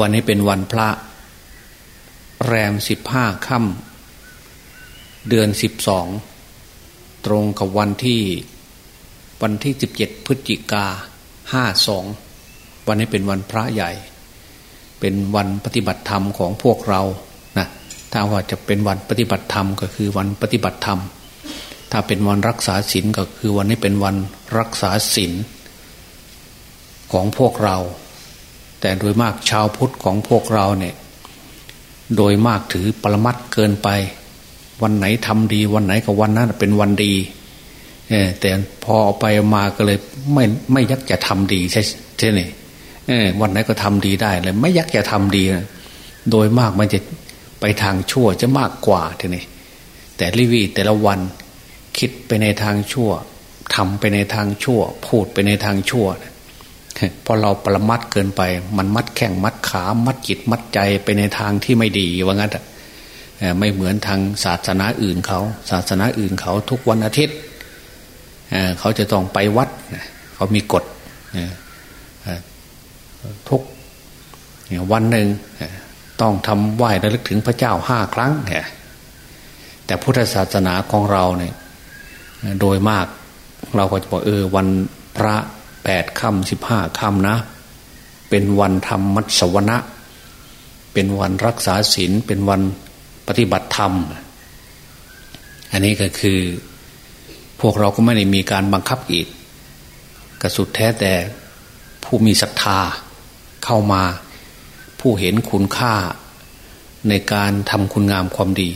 วันนี้เป็นวันพระ แรมสิบห้าค่ำเดือนสิบสอง ตรงกับวันที่วันที่สิบเจ็ดพฤศจิกาห้าสอง วันนี้เป็นวันพระใหญ่ เป็นวันปฏิบัติธรรมของพวกเรานะถ้าว่าจะเป็นวันปฏิบัติธรรมก็คือวันปฏิบัติธรรม ถ้าเป็นวันรักษาศีลก็คือวันนี้เป็นวันรักษาศีลของพวกเรา แต่โดยมากชาวพุทธของพวกเราเนี่ย โดยมากถือปรมัดเกินไป วันไหนทำดี วันไหนกับวันนั้นเป็นวันดีแต่พอไปมาก็เลยไม่ไม่ยักจะทำดีใช่ใช่ไหมวันไหนก็ทำดีได้เลยไม่ยักจะทำดีโดยมากมันจะไปทางชั่วจะมากกว่าทีนี้แต่ลิวีแต่ละวันคิดไปในทางชั่วทำไปในทางชั่ว พูดไปในทางชั่ว พอเราประมัดเกินไป มันมัดแข้งมัดขา มัดจิตมัดใจไปในทางที่ไม่ดีว่างั้นไม่เหมือนทางศาสนาอื่นเขา ศาสนาอื่นเขาทุกวันอาทิตย์เขาจะต้องไปวัดเขามีกฎทุกวันหนึ่งต้องทำไหว้ระลึกถึงพระเจ้าห้าครั้งแต่พุทธศาสนาของเราเนี่ยโดยมากเราก็จะบอกเออวันพระ แปดค่ำสิบห้าค่ำนะ เป็นวันทำมัสวนะ เป็นวันรักษาศีลเป็นวันปฏิบัติธรรม อันนี้ก็คือ พวกเราก็ไม่ได้มีการบังคับอีกกระสุดแท้แต่ผู้มีศรัทธาเข้ามาผู้เห็นคุณค่าในการทำคุณงามความดี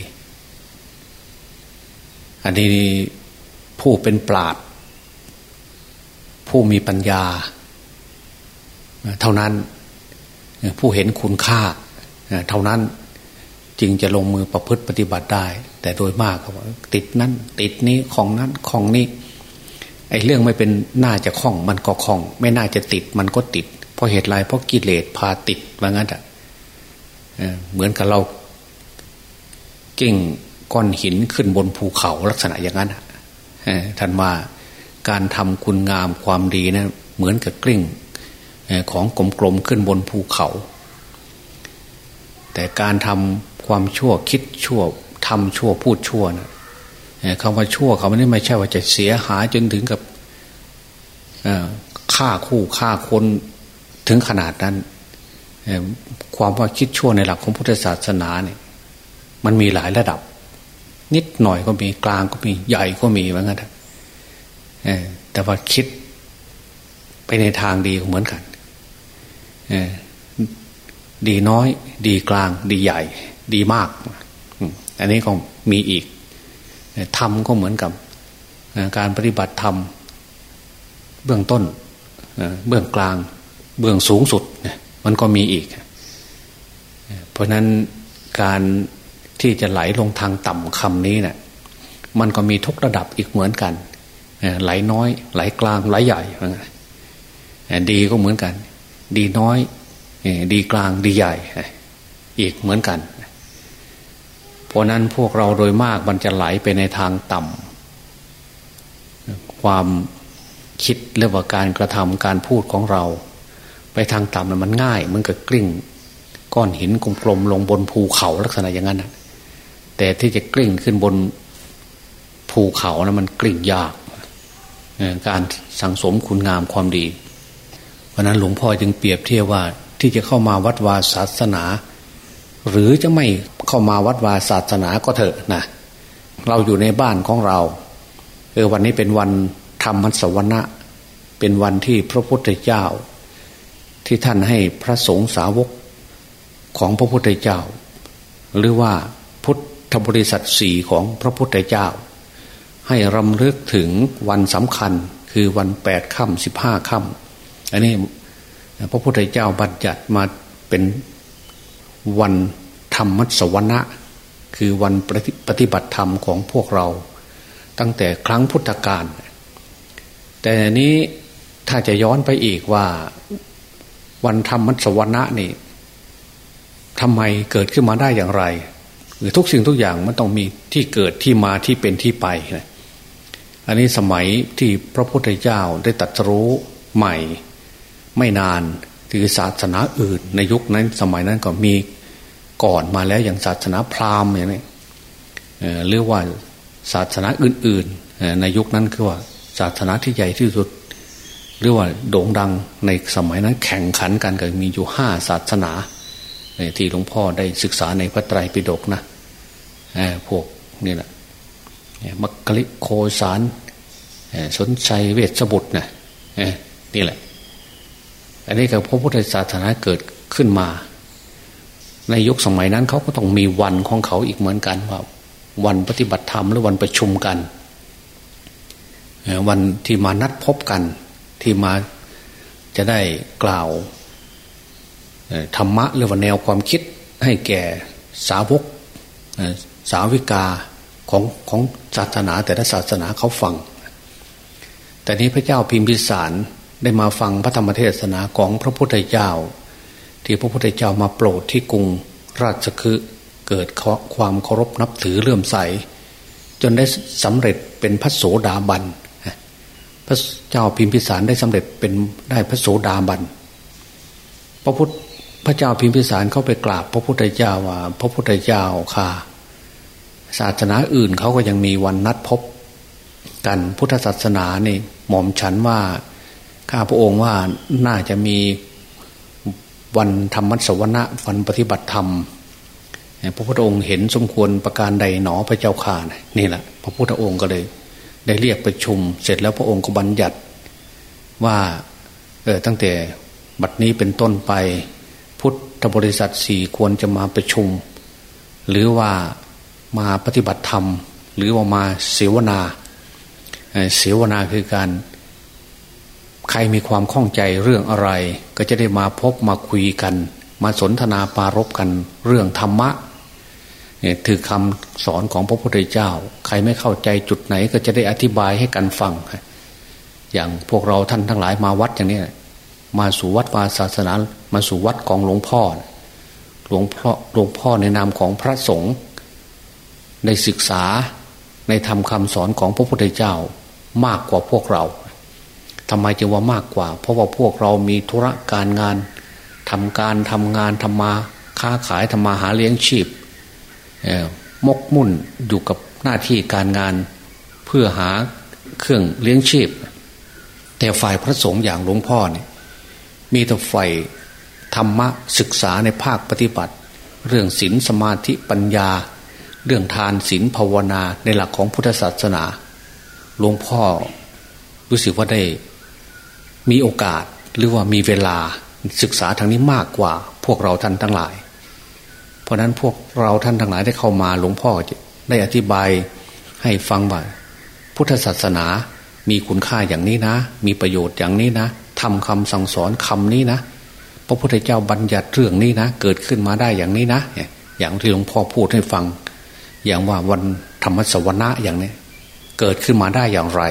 อันนี้ผู้เป็นปราด ผู้มีปัญญา เท่านั้นผู้เห็นคุณค่า เท่านั้นจึงจะลงมือประพฤติปฏิบัติได้ แต่โดยมากเขาบอกติดนั้นติดนี้ของนั้นของนี้ไอ้เรื่องไม่เป็นน่าจะคล้องมันก็คล้อง ไม่น่าจะติดมันก็ติด เพราะเหตุไรเพราะกิเลสพาติดว่างั้นอะเหมือนกับเราเก่งก้อนหินขึ้นบนภูเขาลักษณะอย่างนั้นท่านว่า การทำคุณงามความดีนะเหมือนกับกลิ้งของกลมๆขึ้นบนภูเขา แต่การทำความชั่วคิดชั่วทำชั่วพูดชั่วนะคำว่าชั่วเขาไม่ได้ไม่ใช่ว่าจะเสียหายจนถึงกับฆ่าคู่ฆ่าคนถึงขนาดนั้นความว่าคิดชั่วในหลักของพุทธศาสนาเนี่ย มันมีหลายระดับ นิดหน่อยก็มีกลางก็มีใหญ่ก็มีว่างั้น แต่ว่าคิดไปในทางดีเหมือนกันดีน้อย ดีกลาง ดีใหญ่ ดีมาก อันนี้ก็มีอีกธรรมก็เหมือนกับการปฏิบัติธรรมเบื้องต้นเบื้องกลาง เบื้องสูงสุดมันก็มีอีก เพราะนั้นการที่จะไหลลงทางต่ำคำนี้เนะี่ยมันก็มีทุกระดับอีกเหมือนกัน ไหลน้อย ไหลกลางไหลใหญ่ดีก็เหมือนกัน ดีน้อยดีกลางดีใหญ่ อีกเหมือนกัน เพราะนั้นพวกเราโดยมากมันจะไหลไปในทางต่ำความคิดเรื่องว่าการกระทำการพูดของเรา ไปทางต่ำมันง่ายมันก็กลิ้ง ก้อนหินกลมๆลงบนภูเขาลักษณะอย่างนั้นแต่ที่จะกลิ้งขึ้นบนภูเขานะมันกลิ้งยาก การสั่งสมคุณงามความดี เพราะนั้นหลวงพ่อจึงเปรียบเทียบว่าที่จะเข้ามาวัดวาศาสนา หรือจะไม่เข้ามาวัดวาศาสนาก็เถอะนะเราอยู่ในบ้านของเราเออวันนี้เป็นวันธรรมสวรรณะเป็นวันที่พระพุทธเจ้า ที่ท่านให้พระสงฆ์สาวกของพระพุทธเจ้า หรือว่าพุทธบริษัทสี่ของพระพุทธเจ้า ให้รำลึกถึงวันสำคัญคือวันแปดค่ำสิบห้าค่ำอันนี้พระพุทธเจ้าบัญญัติมาเป็นวันธรรมสวรรณะคือวันปฏิบัติธรรมของพวกเรา ตั้งแต่ครั้งพุทธกาลแต่นี้ถ้าจะย้อนไปอีกว่าวันธรรมสวรรณะนี่ทำไมเกิดขึ้นมาได้อย่างไร หรือทุกสิ่งทุกอย่างมันต้องมีที่เกิดที่มาที่เป็นที่ไปนะ อันนี้สมัยที่พระพุทธเจ้าได้ตัดรู้ใหม่ ไม่นานคือศาสนาอื่น ในยุคนั้นสมัยนั้นก็มีก่อนมาแล้วอย่างศาสนาพราหมณ์อย่างนี้หรือว่าศาสนาอื่น ๆ ในยุคนั้นคือว่าศาสนาที่ใหญ่ที่สุด หรือว่าโด่งดังในสมัยนั้นแข่งขันกันก็มีอยู่ห้าศาสนาที่หลวงพ่อได้ศึกษาในพระไตรปิฎกนะพวกนี่แหละ มักลิโคสารสนใจเวชบุตรนะนี่แหละ อันนี้ก็พระพุทธศาสนาเกิดขึ้นมา ในยุคสมัยนั้นเขาก็ต้องมีวันของเขาอีกเหมือนกันว่า วันปฏิบัติธรรมหรือวันประชุมกัน วันที่มานัดพบกันที่มาจะได้กล่าวธรรมะหรือว่าแนวความคิดให้แก่สาวกสาวิกา ของของศาสนาแต่ละศาสนาเขาฟัง แต่นี้พระเจ้าพิมพิสารได้มาฟังพระธรรมเทศนาของพระพุทธเจ้า ที่พระพุทธเจ้ามาโปรดที่กรุงราชคฤห์เกิดความเคารพนับถือเลื่อมใส จนได้สำเร็จเป็นพระโสดาบันพระเจ้าพิมพิสารได้สำเร็จเป็นได้พระโสดาบันพระพุทธพระเจ้าพิมพิสารเข้าไปกราบ พระพุทธเจ้าว่า พระพุทธเจ้าค่ะ ศาสนาอื่นเขาก็ยังมีวันนัดพบกันพุทธศาสนานี่หม่อมฉันว่าข้าพระองค์ว่าน่าจะมีวันธรรมสวนะวันปฏิบัติธรรมพระพุทธองค์เห็นสมควรประการใดหนอพระเจ้าข่านี่แหละพระพุทธองค์ก็เลย ได้เรียกประชุม เสร็จแล้วพระองค์ก็บัญญัติว่าเออตั้งแต่บัดนี้เป็นต้นไป พุทธบริษัทสี่ควรจะมาประชุม หรือว่า มาปฏิบัติธรรม หรือว่ามาเสวนาเสวนาคือการ ใครมีความข้องใจเรื่องอะไร ก็จะได้มาพบมาคุยกัน มาสนทนาปารบกันเรื่องธรรมะเนี่ยถือคำสอนของพระพุทธเจ้า ใครไม่เข้าใจจุดไหนก็จะได้อธิบายให้กันฟัง อย่างพวกเราท่านทั้งหลายมาวัดอย่างนี้มาสู่วัดวาศาสนามาสู่วัดของหลวงพ่อหลวงพ่อหลวงพ่อในนามของพระสงฆ์ ในศึกษาในธรรมคาสอนของพระพุทธเจ้ามากกว่าพวกเราทำไมจึงว่ามากกว่า เพราะว่าพวกเรามีธุระการงานทำการทำงานทำมาค้าขายทำมาหาเลี้ยงชีพมกมุ่นอยู่กับหน้าที่การงานเพื่อหาเครื่องเลี้ยงชีพ แต่ฝ่ายพระสงฆ์อย่างหลวงพ่อเนี่ยมีแต่ฝ่ายธรรมะศึกษาในภาคปฏิบัติ เรื่องศีลสมาธิปัญญา เรื่องทานศีลภาวนาในหลักของพุทธศาสนาหลวงพ่อรู้สึกว่าได้มีโอกาสหรือว่ามีเวลาศึกษาทางนี้มากกว่า พวกเราท่านทั้งหลาย เพราะนั้นพวกเราท่านทั้งหลายได้เข้ามาหลวงพ่อได้อธิบายให้ฟังว่าพุทธศาสนามีคุณค่าอย่างนี้นะ มีประโยชน์อย่างนี้นะทำคำสั่งสอนคำนี้นะพระพุทธเจ้าบัญญัติเรื่องนี้นะ เกิดขึ้นมาได้อย่างนี้นะ อย่างที่หลวงพ่อพูดให้ฟัง อย่างว่าวันธรรมสวรรค์อย่างนี้เกิดขึ้นมาได้อย่างไร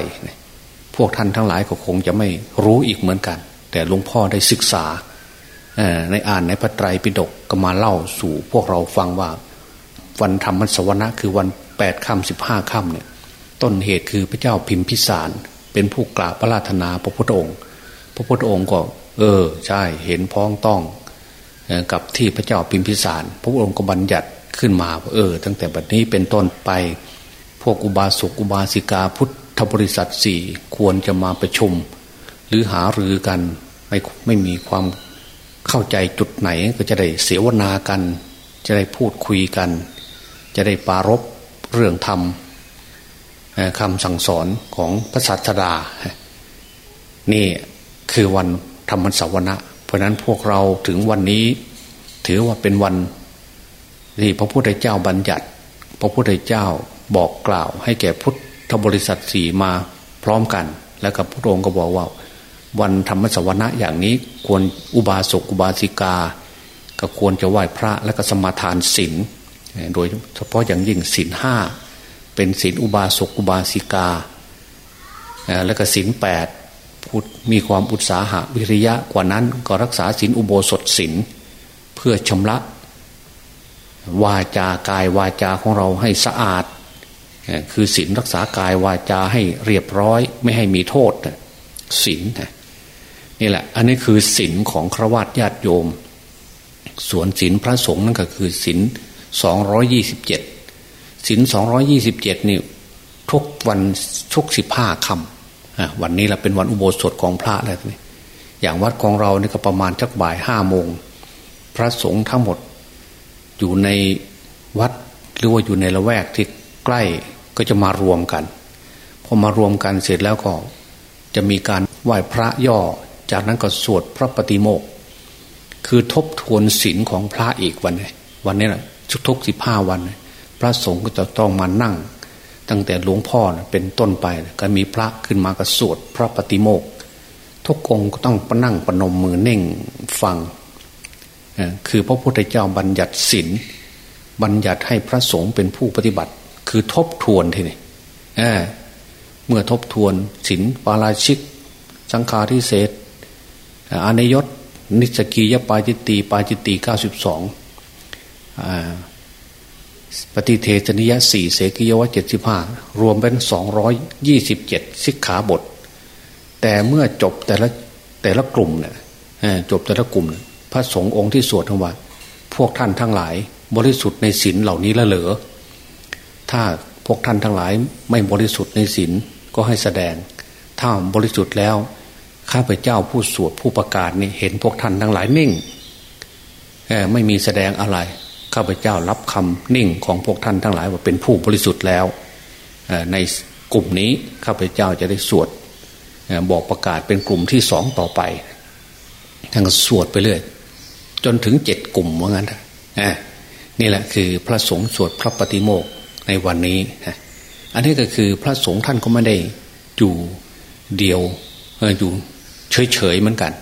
พวกท่านทั้งหลายก็คงจะไม่รู้อีกเหมือนกัน แต่หลวงพ่อได้ศึกษาในอ่านในพระไตรปิฎกก็มาเล่าสู่พวกเราฟังว่า วันธรรมสวรรค์คือวันแปดค่ำสิบห้าค่ำเนี่ยต้นเหตุคือพระเจ้าพิมพิสาร เป็นผู้กราบพระราธนาพระพุทธองค์ พระพุทธองค์ก็ เออ ใช่เห็นพ้องต้องกับที่พระเจ้าพิมพิสาร พระพุทธองค์ก็บัญญัติ ขึ้นมาเออ ตั้งแต่บัดนี้เป็นต้นไป พวกอุบาสกอุบาสิกาพุทธบริษัทสี่ควรจะมาประชุม หรือหารือกันไม่ไม่มีความเข้าใจจุดไหนก็จะได้เสวนากัน จะได้พูดคุยกัน จะได้ปารบเรื่องธรรมคำสั่งสอนของพระสัสดา นี่คือวันธรรมสวนะ เพราะนั้นพวกเราถึงวันนี้ ถือว่าเป็นวัน ที่พระพุทธเจ้าบัญญัติ พระพุทธเจ้าบอกกล่าว ให้แก่พุทธบริษัทสี่มาพร้อมกัน แล้วกับพระองค์ก็บอกว่า วันธรรมสวนะอย่างนี้ควรอุบาสกอุบาสิกา ก็ควรจะไหว้พระและก็สมาทานศีลโดยเฉพาะอย่างยิ่งศีลห้าเป็นศีลอุบาสกอุบาสิกา แล้วก็ศีลแปดพูดมีความอุตสาหะวิริยะกว่านั้นก็รักษาศีลอุโบสถศีลเพื่อชำระ วาจากายวาจาของเราให้สะอาด คือศีลรักษากายวาจาให้เรียบร้อย ไม่ให้มีโทษศีลนี่แหละ อันนี้คือศีลของครวัตญาติโยม ส่วนศีลพระสงฆ์นั่นก็คือศีลสองร้อยี่สิบเจ็ดศีลสองร้อยี่สิบเจ็ดนี่ทุกวันทุกสิบห้าคำวันนี้เราเป็นวันอุโบสถของพระแล้วนี่อย่างวัดของเราเนี่ก็ประมาณจักบ่ายห้าโมง พระสงฆ์ทั้งหมด อยู่ในวัดหรือว่าอยู่ในละแวกที่ใกล้ก็จะมารวมกันพอมารวมกันเสร็จแล้วก็จะมีการไหว้พระย่อ จากนั้นก็สวดพระปฏิโมกคือทบทวนศีลของพระอีกวันนี้วันนี้แหละทุกสิบห้าวัน พระสงฆ์ก็จะต้องมานั่ง ตั้งแต่หลวงพ่อเป็นต้นไปก็มีพระขึ้นมากระสวดพระปฏิโมกทุกองก็ต้องปนั่งปนมมือเน่งฟัง คือพระพุทธเจ้าบัญญัติศีลบัญญัติให้พระสงฆ์เป็นผู้ปฏิบัติ คือทบทวนทีนี้เมื่อทบทวนศีลปาราชิก สังฆาทิเศษอานยศ นิสกียปาจิตตีปาจิตตีเก้าสิบสองปฏิเทศนิยสี่เสกิยวะเจ็ดสิบห้ารวมเป็นสองร้อยยี่สิบเจ็ดสิกขาบท แต่เมื่อจบแต่ละแต่ละกลุ่มเนี่ยจบแต่ละกลุ่ม พระสงฆ์องค์ที่สวดทั้งว่าพวกท่านทั้งหลาย บริสุทธิ์ในศีลเหล่านี้ละเหลือ ถ้าพวกท่านทั้งหลายไม่บริสุทธิ์ในศีลก็ให้แสดง ถ้าบริสุทธิ์แล้ว ข้าพเจ้าผู้สวดผู้ประกาศนี่เห็นพวกท่านทั้งหลายนิ่งไม่มีแสดงอะไร ข้าพเจ้ารับคำนิ่งของพวกท่านทั้งหลายว่าเป็นผู้บริสุทธิ์แล้วในกลุ่มนี้ข้าพเจ้าจะได้สวดบอกประกาศเป็นกลุ่มที่สองต่อไปทั้งสวดไปเรื่อย จนถึงเจ็ดกลุ่มว่างั้นนี่แหละคือพระสงฆ์สวดพระปฏิโมกในวันนี้อันนี้ก็คือพระสงฆ์ท่านก็ไม่ได้อยู่เดียวอยู่เฉยๆเหมือนกัน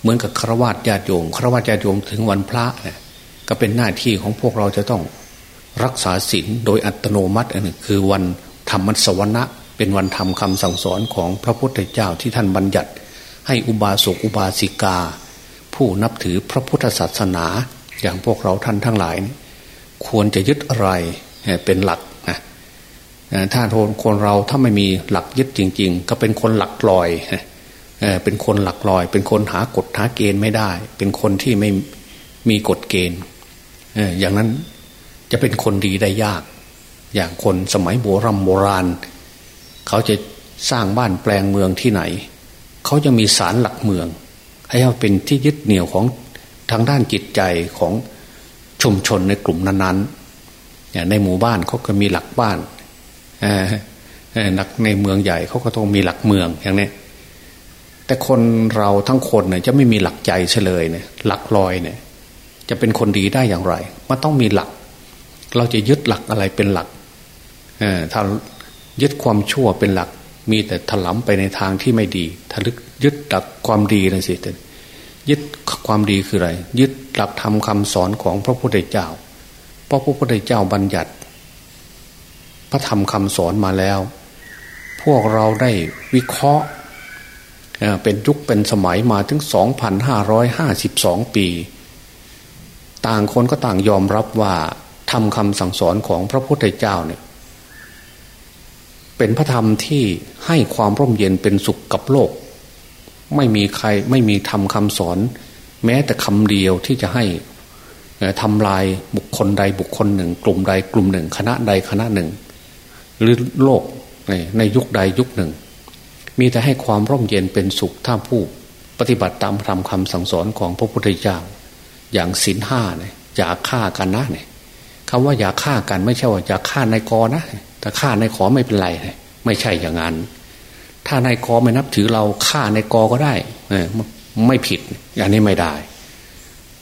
เหมือนกับครวญญาติโยมครวญญาติโยมถึงวันพระเนี่ยก็เป็นหน้าที่ของพวกเราจะต้องรักษาศีลโดยอัตโนมัติอันนึงคือวันธรรมสวรรค์เป็นวันธรรมคำสั่งสอนของพระพุทธเจ้าที่ท่านบัญญัติ ให้อุบาสกอุบาสิกา ผู้นับถือพระพุทธศาสนา อย่างพวกเราท่านทั้งหลาย ควรจะยึดอะไรเป็นหลักนะถ้านคนเราถ้าไม่มีหลักยึดจริง ๆ ก็เป็นคนหลักลอยเป็นคนหลักลอย เป็นคนหากฎหาเกณฑ์ไม่ได้ เป็นคนที่ไม่มีกฎเกณฑ์อย่างนั้นจะเป็นคนดีได้ยาก อย่างคนสมัยโบรโบราณ เขาจะสร้างบ้านแปลงเมืองที่ไหน เขาจะมีสารหลักเมือง ให้เขาเป็นที่ยึดเหนี่ยวของทางด้านจิตใจของชุมชนในกลุ่มนั้นๆอย่างในหมู่บ้านเขาก็มีหลักบ้านหนักในเมืองใหญ่เขาก็ต้องมีหลักเมืองอย่างนี้แต่คนเราทั้งคนเนี่ยจะไม่มีหลักใจเฉลยเนี่ย หลักลอยเนี่ย จะเป็นคนดีได้อย่างไร มันต้องมีหลัก เราจะยึดหลักอะไรเป็นหลักถ้ายึดความชั่วเป็นหลัก มีแต่ถลำไปในทางที่ไม่ดีถ้าลึก ยึดหลักความดีนะสิยึดความดีคืออะไร ยึดหลักธรรมคาสอนของพระพุทธเจ้า เพราะพระพุทธเจ้าบัญญัติ พระธรรมคำสอนมาแล้ว พวกเราได้วิเคราะห์เป็นยุคเป็นสมัยมาถึง 2,552 ปี ต่างคนก็ต่างยอมรับว่าทำคำสั่งสอนของพระพุทธเจ้าเนี่ย เป็นพระธรรมที่ให้ความร่มเย็นเป็นสุขกับโลก ไม่มีใครไม่มีทำคำสอน แม้แต่คำเดียวที่จะให้ทำลายบุคคลใดบุคคลหนึ่ง กลุ่มใดกลุ่มหนึ่ง คณะใดคณะหนึ่ง หรือโลกในในยุคใดยุคหนึ่ง มีแต่ให้ความร่มเย็นเป็นสุขท่าผู้ ปฏิบัติตามธรรมคำสั่งสอนของพระพุทธเจ้าอย่างศีลห้าเนี่ยอย่าฆ่ากันนะเนี่ยคำว่าอย่าฆ่ากันไม่ใช่ว่าอย่าฆ่านายกนะแต่ฆ่านายขอไม่เป็นไร ไม่ใช่อย่างนั้น ถ้านายกไม่นับถือเราฆ่านายกก็ได้ไม่ผิดอย่างนี้ไม่ได้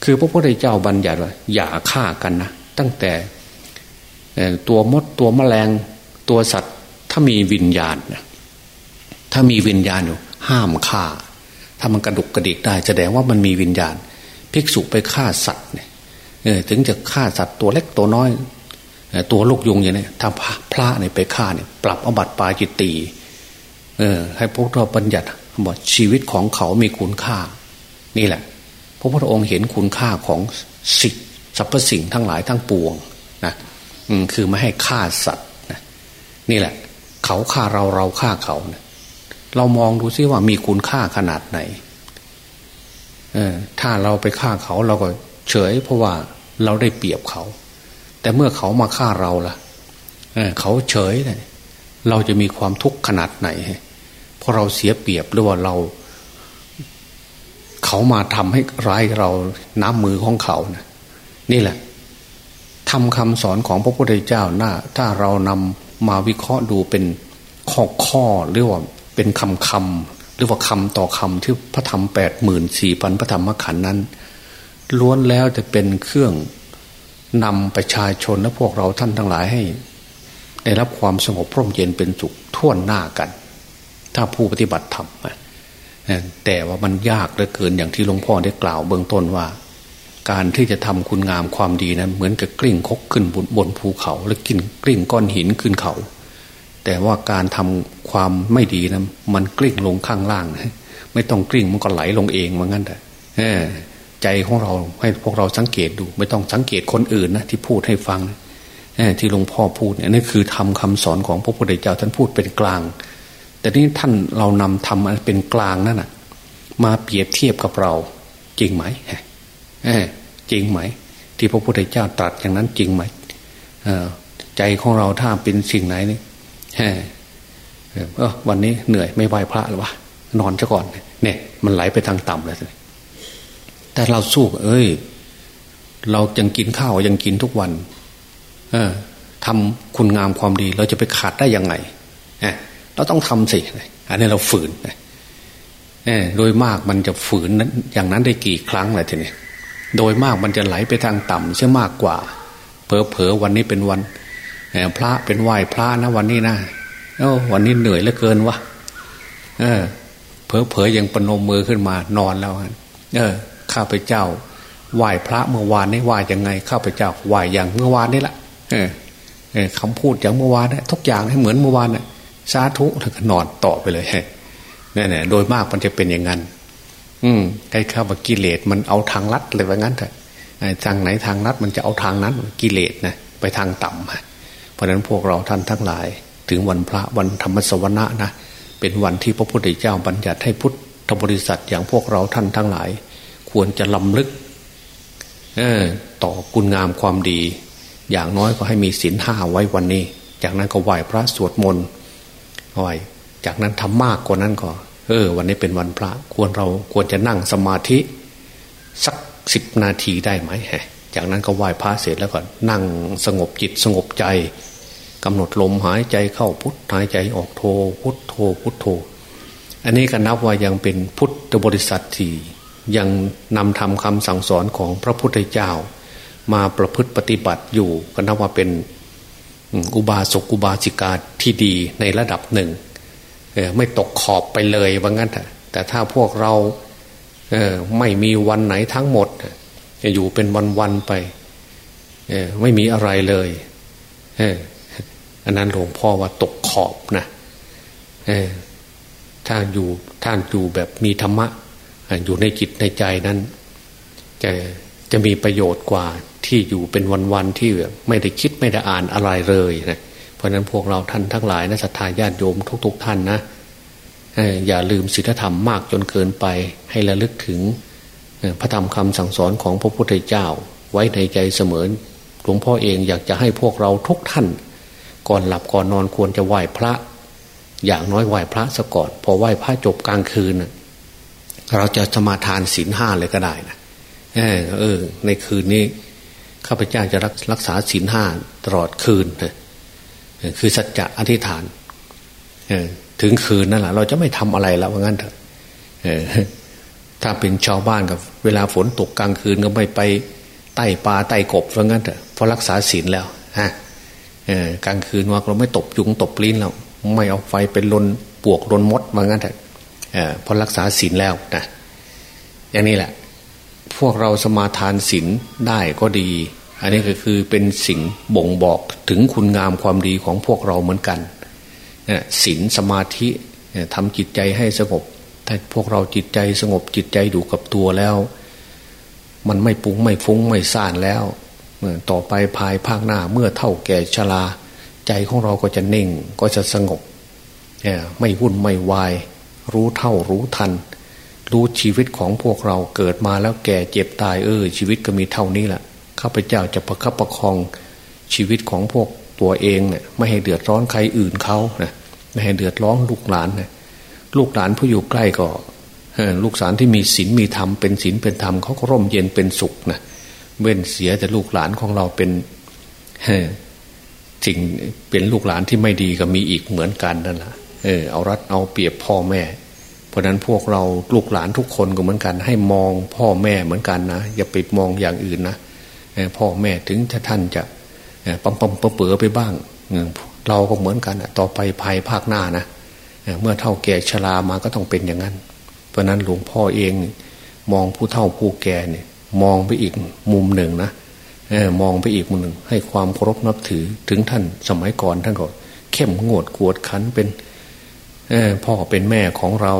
คือพระพุทธเจ้าบัญญัติว่าอย่าฆ่ากันนะตั้งแต่ตัวมดตัวแมลงตัวสัตว์ ถ้ามีวิญญาณถ้ามีวิญญาณอยู่ห้ามฆ่า ถ้ามันกระดุกกระดิกได้แสดงว่ามันมีวิญญาณ ภิกษุไปฆ่าสัตว์เนี่ยถึงจะฆ่าสัตว์ตัวเล็กตัวน้อย ตัวลูกยุงอย่างนี้ถ้าพระเนี่ยไปฆ่าเนี่ยปรับอบัติปาจิตตี เออ ให้พวกเราบัญญัติบอกชีวิตของเขามีคุณค่า นี่แหละ พระพุทธองค์เห็นคุณค่าของสิ่งสรรพสิ่งทั้งหลายทั้งปวงนะอืมคือไม่ให้ฆ่าสัตว์นะนี่แหละ เขาฆ่าเราเราฆ่าเขาเนะเรามองดูซิว่ามีคุณค่าขนาดไหนถ้าเราไปฆ่าเขาเราก็เฉย เพราะว่าเราได้เปรียบเขา แต่เมื่อเขามาฆ่าเราล่ะเเขาเฉยเลยเราจะมีความทุกข์ขนาดไหนเราะเราเสียเปรียบหรือว่าเรา เขามาทำให้ร้ายเราน้ำมือของเขานะนี่แหละทำคำสอนของพระพุทธเจ้าหน้าถ้าเรานำมาวิเคราะห์ดูเป็นข้อข้อหรือว่าเป็นคำคำหรือว่าคำต่อคำที่พระธรรมแปดหมื่นสี่พันพระธรรมขันธ์นั้น ล้วนแล้วจะเป็นเครื่องนำประชาชนและพวกเราท่านทั้งหลายให้ ได้รับความสงบพร่มเย็นเป็นสุขท่วนหน้ากัน ถ้าผู้ปฏิบัติธรรมแต่ว่ามันยากเหลือเกินอย่างที่หลวงพ่อได้กล่าวเบื้องต้นว่า การที่จะทำคุณงามความดีนั้น เหมือนกับกลิ้งคกขึ้นบนบนภูเขา แล้วกินกลิ้งก้อนหินขึ้นเขา แต่ว่าการทำความไม่ดีนะมันกลิ้งลงข้างล่างไม่ต้องกลิ้งมันก็ไหลลงเองเหมือนกันแต่ใจของเราให้พวกเราสังเกตดู ไม่ต้องสังเกตคนอื่นนะที่พูดให้ฟังที่หลวงพ่อพูดเนี่ยนี่คือทำคำสอนของพระพุทธเจ้าท่านพูดเป็นกลาง แต่นี้ท่านเรานำทำเป็นกลางนั่นนะมาเปรียบเทียบกับเรา จริงไหมจริงไหม ที่พระพุทธเจ้าตรัสอย่างนั้นจริงไหมใจของเราถ้าเป็นสิ่งไหนนี่เออวันนี้เหนื่อยไม่ไหวพระหรือวะนอนซะก่อนเนี่ย มันไหลไปทางต่ำเลยแต่เราสู้เอ้ย เรายังกินข้าวยังกินทุกวัน เออทำคุณงามความดี เราจะไปขาดได้ยังไง เราต้องทำสิอันนี้เราฝืนเออโดยมากมันจะฝืนนั้นอย่างนั้นได้กี่ครั้งเลยทีนี้โดยมากมันจะไหลไปทางต่ำเชื่อมากกว่าเพอเพอวันนี้เป็นวันพระเป็นไหวพระนะวันนี้นะโอ้วันนี้เหนื่อยเหลือเกินวะเออเพอเพอยังปนมมือขึ้นมานอนแล้วเออข้าพเจ้าไหวพระเมื่อวานนี้ไหวยังไงข้าพเจ้าไหวอย่างเมื่อวานนี้ละเออเออคำพูดอย่างเมื่อวานนะทุกอย่างให้เหมือนเมื่อวานนะ่ะ สาธุแล้วก็นอนต่อไปเลยนี่ยเนี่ยโดยมากมันจะเป็นอย่างนั้น อืมใครข้าว่ากิเลสมันเอาทางลัดเลยว่างั้นเถอะทางไหนทางลัดมันจะเอาทางนั้นกิเลสนะไปทางต่ำเพราะนั้นพวกเราท่านทั้งหลาย ถึงวันพระวันธรรมสวนะนะเป็นวันที่พระพุทธเจ้าบัญญัติให้พุทธบริษัทอย่างพวกเราท่านทั้งหลาย ควรจะลำลึกต่อคุณงามความดี อย่างน้อยก็ให้มีศีลห้าไว้วันนี้ จากนั้นก็ไหว้พระสวดมนต์ ไหว้จากนั้นทำมากกว่านั้นก็ เออ วันนี้เป็นวันพระ ควรเราควรจะนั่งสมาธิ สักสิบนาทีได้ไหมฮะจากนั้นก็ไหว้พระเสร็จแล้วก็นั่งสงบจิตสงบใจกำหนดลมหายใจเข้าพุทหายใจออกโท พุทโทพุทโท อันนี้ก็นับว่ายังเป็นพุทธบริษัทที่ยังนำทำคำสั่งสอนของพระพุทธเจ้า มาประพฤติปฏิบัติอยู่ก็นับว่าเป็น อุบาสกอุบาสิกาที่ดีในระดับหนึ่งไม่ตกขอบไปเลยว่างั้นแต่ถ้าพวกเราไม่มีวันไหนทั้งหมดอยู่เป็นวันๆไปไม่มีอะไรเลยอันนั้นหลวงพ่อว่าตกขอบนะถ้านอยู่ท่านอยู่แบบมีธรรมะอยู่ในจิตในใจนั้น จะจะมีประโยชน์กว่า ที่อยู่เป็นวันๆที่ไม่ได้คิดไม่ได้อ่านอะไรเลยนะเพราะนั้นพวกเราท่านทั้งหลายนะศรัทธาญาติโยมทุก ๆ ท่านนะอย่าลืมศีลธรรมมากจนเกินไป ให้ระลึกถึงพระธรรมคำสั่งสอนของพระพุทธเจ้า ไว้ในใจเสมอหลวงพ่อเองอยากจะให้พวกเราทุกท่าน ก่อนหลับก่อนนอนควรจะไหว้พระ อย่างน้อยไหว้พระซะก่อนพอไหว้พระจบกลางคืนเราจะสมาทานศีลห้าเลยก็ได้นะเออ ในคืนนี้ ข้าพเจ้าจะรักษาศีลห้าตลอดคืนคือสัจจะอธิษฐานถึงคืนนั่นแหละเราจะไม่ทำอะไรแล้วว่างั้นเถอะถ้าเป็นชาวบ้านกับเวลาฝนตกกลางคืนก็ไม่ไปไต่ปลาไต่กบว่างั้นเถอะเพราะรักษาศีลแล้วฮะกลางคืนว่าเราไม่ตบยุงตบปลิ้นเราไม่เอาไฟเป็นลนปวกลนมดว่างั้นแต่พอรักษาศีลแล้วนะอย่างนี้แหละ พวกเราสมาทานศีลได้ก็ดี อันนี้ก็คือเป็นสิ่งบ่งบอกถึงคุณงามความดีของพวกเราเหมือนกันศีลสมาธิทำจิตใจให้สงบ ถ้าพวกเราจิตใจสงบจิตใจดูกับตัวแล้ว มันไม่ปุ้งไม่ฟุ้งไม่ซ่านแล้วต่อไปภายภาคหน้าเมื่อเท่าแก่ชราใจของเราก็จะนิ่งก็จะสงบไม่วุ่นไม่วาย รู้เท่ารู้ทัน รู้ชีวิตของพวกเราเกิดมาแล้วแก่เจ็บตายเออชีวิตก็มีเท่านี้แหละ ข้าพเจ้าจะประคับประคองชีวิตของพวกตัวเองเนี่ยไม่ให้เดือดร้อนใครอื่นเขานะไม่ให้เดือดร้อนลูกหลานนะลูกหลานผู้อยู่ใกล้ก็ลูกหลานที่มีศีลมีธรรมเป็นศีลเป็นธรรมเขาก็ร่มเย็นเป็นสุขนะเว้นเสียแต่ลูกหลานของเราเป็นสิ่งเป็นลูกหลานที่ไม่ดีก็มีอีกเหมือนกันนั่นแหละเออเอารัดเอาเปรียบพ่อแม่ เพราะนั้นพวกเราลูกหลานทุกคนก็เหมือนกัน ให้มองพ่อแม่เหมือนกันนะอย่าไปมองอย่างอื่นนะ พ่อแม่ถึงถ้าท่านจะปั๊มปั๊มเปื่อไปบ้างเราก็เหมือนกันต่อไปภายภาคหน้านะเมื่อเท่าแก่ชรามาก็ต้องเป็นอย่างนั้น เพราะนั้นหลวงพ่อเองมองผู้เฒ่าผู้แก่เนี่ย มองไปอีกมุมหนึ่งนะมองไปอีกมุมหนึ่ง ให้ความเคารพนับถือถึงท่านสมัยก่อนท่านก็เข้มงวดกวดขันเป็นพ่อเป็นแม่ของเรา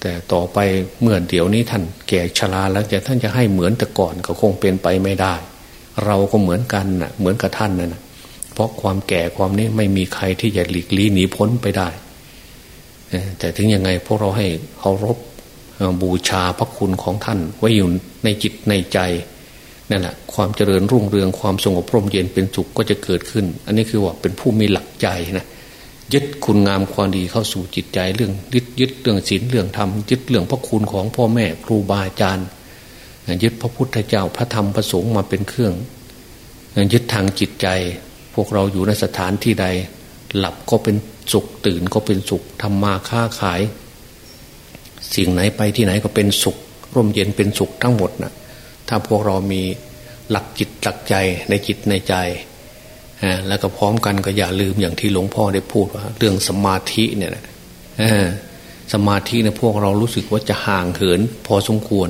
แต่ต่อไปเมื่อเดี๋ยวนี้ท่านแก่ชราแล้วจะท่านจะให้เหมือนแต่ก่อนก็คงเป็นไปไม่ได้ เราก็เหมือนกันนะเหมือนกับท่านนะ่ะเพราะความแก่ความนี้ไม่มีใครที่จะหลีกลี่หนีพ้นไปได้ แต่ถึงยังไงพวกเราให้เคารพบูชาพระคุณของท่าน ไว้อยู่ในจิตในใจนั่นแหละความเจริญรุ่งเรืองความสงบพร่มเย็นเป็นสุขก็จะเกิดขึ้น อันนี้คือว่าเป็นผู้มีหลักใจนะยึดคุณงามความดีเข้าสู่จิตใจเรื่องยึดยึดเรื่องศีลเรื่องธรรมยึดเรื่องพระคุณของพ่อแม่ครูบาอาจารย์ ยึดพระพุทธเจ้าพระธรรมพระสงฆ์มาเป็นเครื่อง ยึดทางจิตใจ พวกเราอยู่ในสถานที่ใด หลับก็เป็นสุขตื่นก็เป็นสุขทำมาค้าขาย สิ่งไหนไปที่ไหนก็เป็นสุข ร่มเย็นเป็นสุขทั้งหมดนะถ้าพวกเรามีหลักจิตหลักใจในจิตในใจแล้วก็พร้อมกันก็อย่าลืมอย่างที่หลวงพ่อได้พูดว่า เรื่องสมาธิเนี่ยสมาธิเนี่ยพวกเรารู้สึกว่าจะห่างเหิน พอสมควร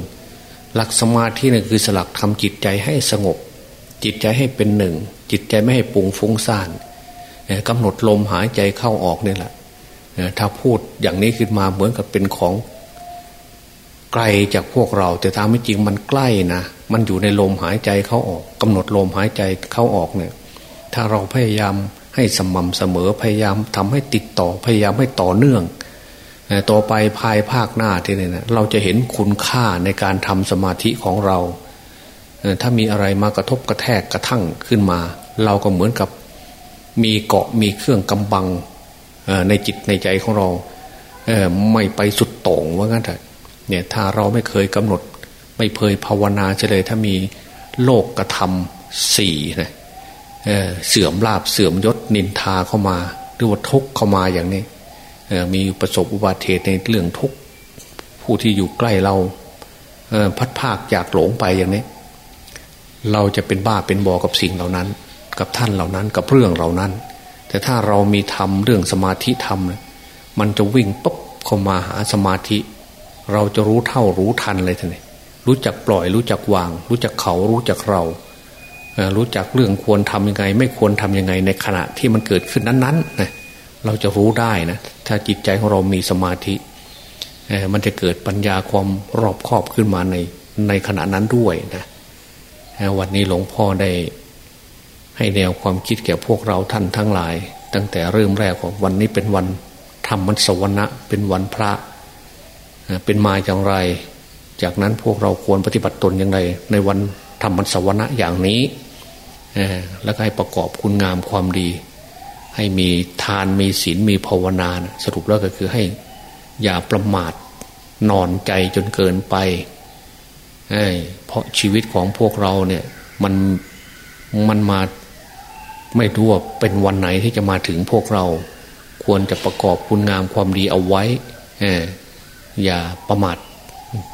หลักสมาธิเนี่ยคือสลักทำจิตใจให้สงบ จิตใจให้เป็นหนึ่ง จิตใจไม่ให้ปุงฟุ้งซ่านกำหนดลมหายใจเข้าออกนี่แหละถ้าพูดอย่างนี้ขึ้นมาเหมือนกับเป็นของไกลจากพวกเรา แต่ตามไม่จริงมันใกล้นะมันอยู่ในลมหายใจเข้าออกกำหนดลมหายใจเข้าออกเนี่ย ถ้าเราพยายามให้สม่ำเสมอพยายามทำให้ติดต่อพยายามให้ต่อเนื่อง ต่อไปภายภาคหน้าที่นี่นะเราจะเห็นคุณค่าในการทำสมาธิของเรา ถ้ามีอะไรมากระทบกระแทกกระทั่งขึ้นมา เราก็เหมือนกับมีเกาะมีเครื่องกำบังในจิตในใจของเราไม่ไปสุดโต่งว่างั้นเถอะเนี่ยถ้าเราไม่เคยกำหนด ไม่เคยภาวนาเฉลยถ้ามีโลกกระทำสี่นะเเสื่อมลาบเสื่อมยศนินทาเข้ามาหรือว่าทุกเข้ามาอย่างนี้ มีประสบอุบัติเหตุในเรื่องทุกผู้ที่อยู่ใกล้เราพัดภาคจากหลงไปอย่างนี้ เราจะเป็นบ้าเป็นบอกับสิ่งเหล่านั้น กับท่านเหล่านั้นกับเรื่องเหล่านั้น แต่ถ้าเรามีทำเรื่องสมาธิทำมันจะวิ่งปุ๊บเข้ามาหาสมาธิ เราจะรู้เท่ารู้ทันเลยท่านรู้จักปล่อยรู้จักวาง รู้จักเขารู้จักเรารู้จักเรื่องควรทำยังไง ไม่ควรทำยังไงในขณะที่มันเกิดขึ้นนั้นๆนะ เราจะรู้ได้นะ ถ้าจิตใจของเรามีสมาธิมันจะเกิดปัญญาความรอบครอบขึ้นมาในในขณะนั้นด้วยนะวันนี้หลวงพ่อได้ให้แนวความคิดแก่พวกเราท่านทั้งหลาย ตั้งแต่เริ่มแรกของวันนี้เป็นวันธรรมสวรรณะเป็นวันพระเป็นมาอย่างไร จากนั้นพวกเราควรปฏิบัติตนอย่างไร ในวันธรรมสวรรค์อย่างนี้แล้วก็ให้ประกอบคุณงามความดี ให้มีทานมีศีลมีภาวนาสรุปแล้วก็คือให้อย่าประมาทนอนใจจนเกินไปเพราะชีวิตของพวกเราเนี่ย มันมันมาไม่รู้ว่าเป็นวันไหนที่จะมาถึงพวกเรา ควรจะประกอบคุณงามความดีเอาไว้อย่าประมาท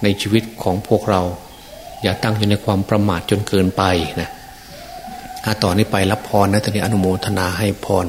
ในชีวิตของพวกเรา อย่าตั้งอยู่ในความประมาทจนเกินไปนะถ้าต่อนนี้ไปรับพรนะตอนนี้อนุโมทนาให้พร